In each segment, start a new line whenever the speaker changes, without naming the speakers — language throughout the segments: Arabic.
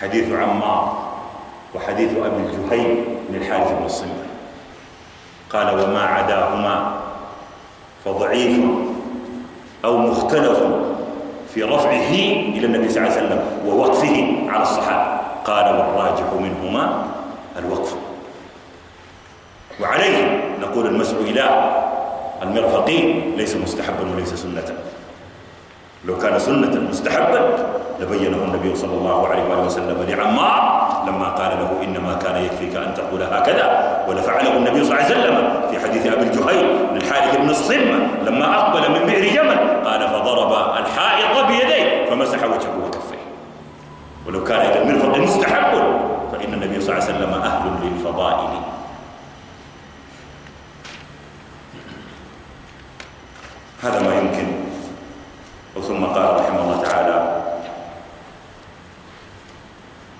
حديث عمار وحديث أبي الجهيم من الحارث بن الصمة قال وما عداهما فضعيف أو مختلف في رفعه إلى النبي صلى الله عليه وسلم ووقفه على الصحابة. قال والراجح منهما الوقف. وعليه نقول المسح إلى المرفقين ليس مستحبا وليس سنة. لو كان سنة مستحبا لبينه النبي صلى الله عليه وآله وسلم لعمار لما قال له إنما كان يكفيك أن تقول هكذا ولفعله النبي صلى الله عليه وسلم في حديث أبي الجهيل للحارث بن الصمة لما أقبل من بئر جمل قال فضرب الحائط بيديه فمسح وجهه وكفيه. ولو كان إلى المرفق مستحب فإن النبي صلى الله عليه وسلم أهل للفضائل هذا ما يمكن ثم قال رحمه الله تعالى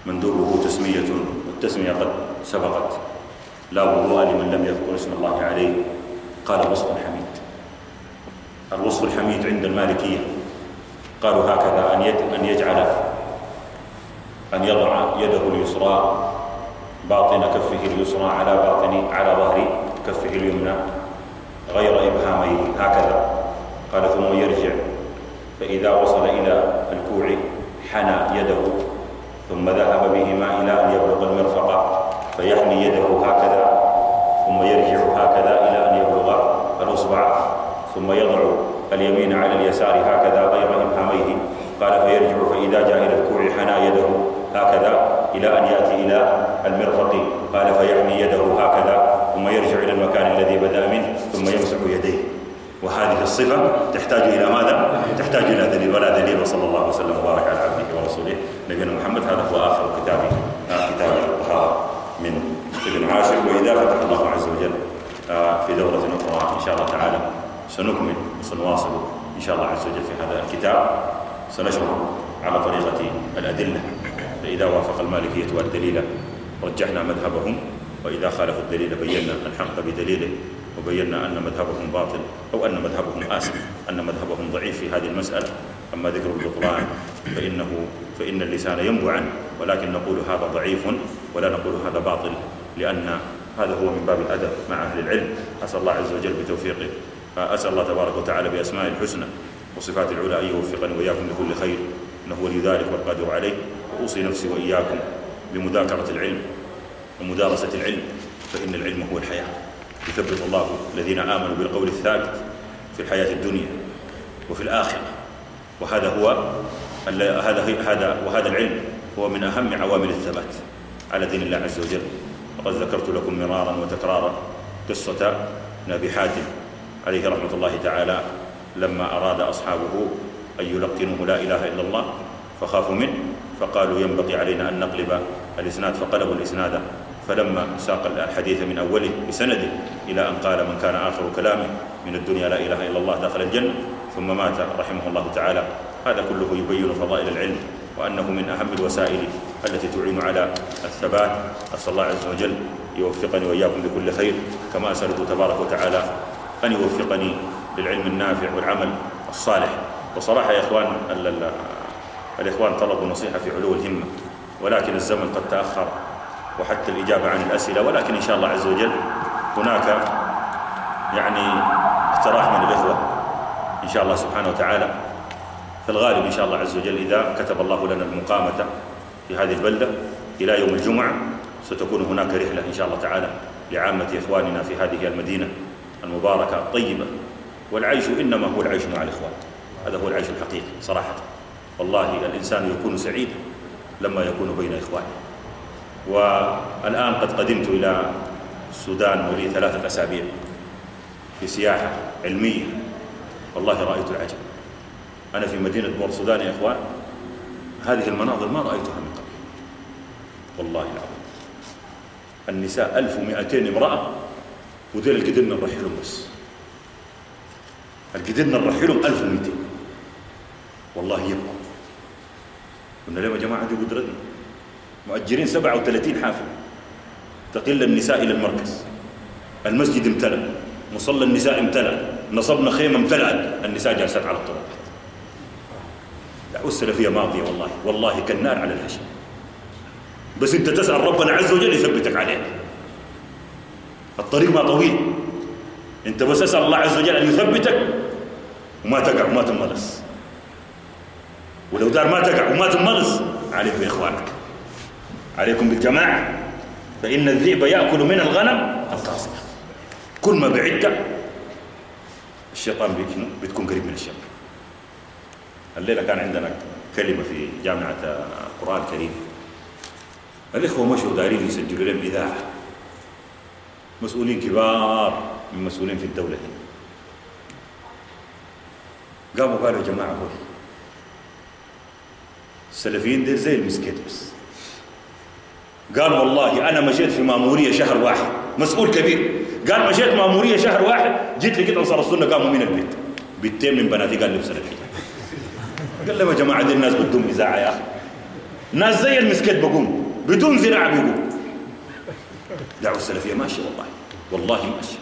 مندوبه تسمية والتسمية قد سبقت. لا وضوء لمن لم يذكر اسم الله عليه. قال وصف حميد الوصف الحميد عند المالكية. قالوا هكذا أن أن يجعل أن يضع يده اليسرى باطن كفه اليسرى على باطن على ظهر كفه اليمنى غير إبهاميه. هكذا. قال ثم يرجع فإذا وصل إلى الكوع حنى يده ثم ذهب بهما إلى أن يبلغ المرفق فيحني يده هكذا ثم يرجع هكذا إلى أن يبلغ الأصبع ثم يضع اليمين على اليسار هكذا غير إبهاميه. قال فيرجع فإذا جاء إلى الكوع حنى يده هكذا إلى أن يأتي إلى المرفق. قال فيحني يده هكذا ثم يرجع إلى المكان الذي بدأ منه ثم يمسح يديه. وهذه الصفة تحتاج إلى ماذا؟ تحتاج إلى دليل ولا دليل وصلى الله وسلم وبارك على عبده ورسوله نبينا محمد. هذا هو آخر كتاب آه، كتاب الطهارة من ابن عاشر. وإذا فتح الله عز وجل آه، في دورة أخرى إن شاء الله تعالى سنكمل وسنواصل إن شاء الله عز وجل في هذا الكتاب. سنشرح على طريقة الأدلة. فإذا وافق المالكية والدليل رجحنا مذهبهم وإذا خالفوا الدليل بينا الحق بدليله. وبينا أن مذهبهم باطل أو أن مذهبهم آسف أن مذهبهم ضعيف في هذه المسألة. أما ذكر البطلان فإنه فإن اللسان ينبو عنه ولكن نقول هذا ضعيف ولا نقول هذا باطل لأن هذا هو من باب الأدب مع أهل العلم. أسأل الله عز وجل بتوفيقه. أسأل الله تبارك وتعالى بأسماء الحسنى وصفات العلى أن يوفقني وإياكم لكل خير. إنه ولي ذلك والقادر عليه. وأوصي نفسي وإياكم بمذاكرة العلم ومدارسة العلم فإن العلم هو الحياة. يثبت الله الذين آمنوا بالقول الثابت في الحياة الدنيا وفي الآخرة. وهذا هو هذا هذا وهذا العلم هو من أهم عوامل الثبات على دين الله عز وجل. وقد ذكرت لكم مرارا وتكرارا قصة نبي حاتم عليه رحمة الله تعالى لما أراد أصحابه أن يلقنوه لا إله إلا الله فخافوا منه فقالوا ينبغي علينا أن نقلب الإسناد فقلبوا الإسناد فلما ساق الحديث من أوله بسنده إلى أن قال من كان آخر كلامه من الدنيا لا إله إلا الله دخل الجنة ثم مات رحمه الله تعالى. هذا كله يبين فضائل العلم وأنه من أهم الوسائل التي تعين على الثبات. أسأل الله عز وجل يوفقني وإياكم بكل خير كما أسأله تبارك وتعالى أن يوفقني للعلم النافع والعمل الصالح. وصراحة يا إخوان الإخوان طلبوا نصيحة في علو الهمة ولكن الزمن قد تأخر. وحتى الإجابة عن الأسئلة. ولكن إن شاء الله عز وجل هناك يعني اقتراح من الإخوة إن شاء الله سبحانه وتعالى. في الغالب إن شاء الله عز وجل إذا كتب الله لنا المقامة في هذه البلدة إلى يوم الجمعة ستكون هناك رحلة إن شاء الله تعالى لعامة إخواننا في هذه المدينة المباركة الطيبة. والعيش إنما هو العيش مع الإخوان. هذا هو العيش الحقيقي صراحة. والله الإنسان يكون سعيدا لما يكون بين إخوانه. والآن قد قدمت إلى السودان ولي ثلاثة أسابيع في سياحة علمية. والله رأيت العجب. أنا في مدينة بور السودان يا إخوان. هذه المناظر ما رأيتها من قبل. والله العظيم. النساء 1200 امرأة وذيل القدرنا نرحلهم بس. القدرنا نرحلهم 1200 والله يبقوا قلنا لهم يا جماعة؟ دي قدرتنا. مؤجرين 37 حافل. تقل النساء إلى المركز. المسجد امتلأ. مصلى النساء امتلأ. نصبنا خيمة امتلأت. النساء جالسات على الطرقات السلفية ماضية والله. والله كالنار على الهشم بس أنت تسأل ربنا عز وجل يثبتك عليه. الطريق ما طويل. أنت بس أسأل الله عز وجل أن يثبتك وما تقع وما تنملص ولو دار ما تقع وما تنملص عليك باخوانك عليكم بالجماعة. فإن الذئب يأكل من الغنم القاصيه كل ما بعدت الشيطان بتكون قريب من الشيطان الليلة كان عندنا كلمة في جامعة القران الكريم الإخوة مشوا دايرين يسجلوا لهم إذاعة. مسؤولين كبار من مسؤولين في الدولة. هنا قاموا قالوا يا جماعة هو السلفيين دي زي المسكيت بس. قال والله أنا مشيت في مامورية شهر واحد. مسؤول كبير. قال مشيت مامورية شهر واحد جيت لقيت أنصار السنة قاموا من البيت. بيتين من بناتي قال لي بسلفي قال لهم يا جماعة دي الناس بدهم إذاعة يا أخي. ناس زي المسكيت بقوم. بدون زراعة بيقوم. دعوه السلفيه ماشيه والله. والله ماشيه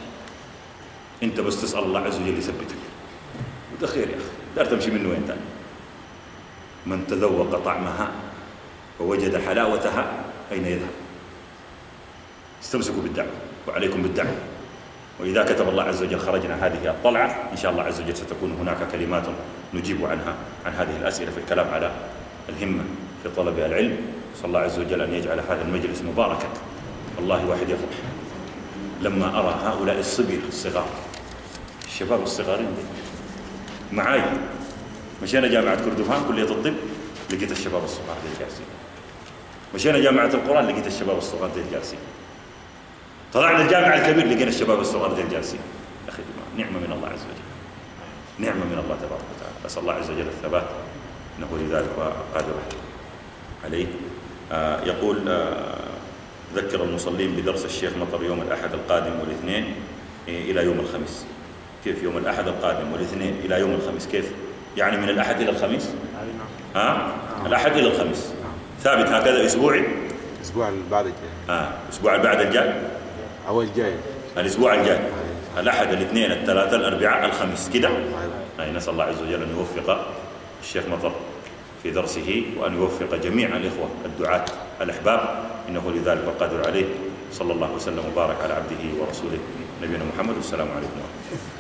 أنت بس تسأل الله عز وجل يثبتك. وده خير يا أخي. دار تمشي منه وين ثاني من تذوق طعمها ووجد حلاوتها أين يذهب؟ استمسكوا بالدعوة وعليكم بالدعوة. وإذا كتب الله عز وجل خرجنا هذه الطلعه إن شاء الله عز وجل ستكون هناك كلمات نجيب عنها عن هذه الأسئلة في الكلام على الهمة في طلب العلم. صلى الله عز وجل أن يجعل هذا المجلس مباركا. والله واحد يفرح لما أرى هؤلاء الصبية الصغار الشباب الصغارين معاي مشينا جامعة كردفان كلية الطب لقيت الشباب الصغار جالسين. مشينا جامعة القرآن لقيت الشباب الصغار دي جالسين. طلعنا الجامعة الكبير لقينا الشباب الصغار دي جالسين. أخي نعمة من الله عز وجل. نعمة من الله تبارك وتعالى. أسأل الله عز وجل الثبات. إنه لذلك قادر عليه آه يقول آه ذكر المصلين بدرس الشيخ مطر يوم الأحد القادم والاثنين إيه، إلى يوم الخميس. كيف يوم الأحد القادم والاثنين؟ إلى يوم الخميس. كيف؟ يعني من الأحد إلى الخميس؟ ها؟ الأحد إلى الخميس. ثابت هكذا أسبوعي
الأسبوع اللي بعد الجاي.
آه الأسبوع اللي بعد الجاي؟
أو الجاي.
الأسبوع الجاي. الأحد الاثنين الثلاثاء الأربعاء الخميس كده؟ أي نسأل الله عز وجل أن يوفق الشيخ مطر في درسه وأن يوفق جميع الإخوة الدعاة الأحباب. إنه لذلك القادر عليه. صلى الله وسلم وبارك على عبده ورسوله. نبينا محمد والسلام عليكم ورحمة الله.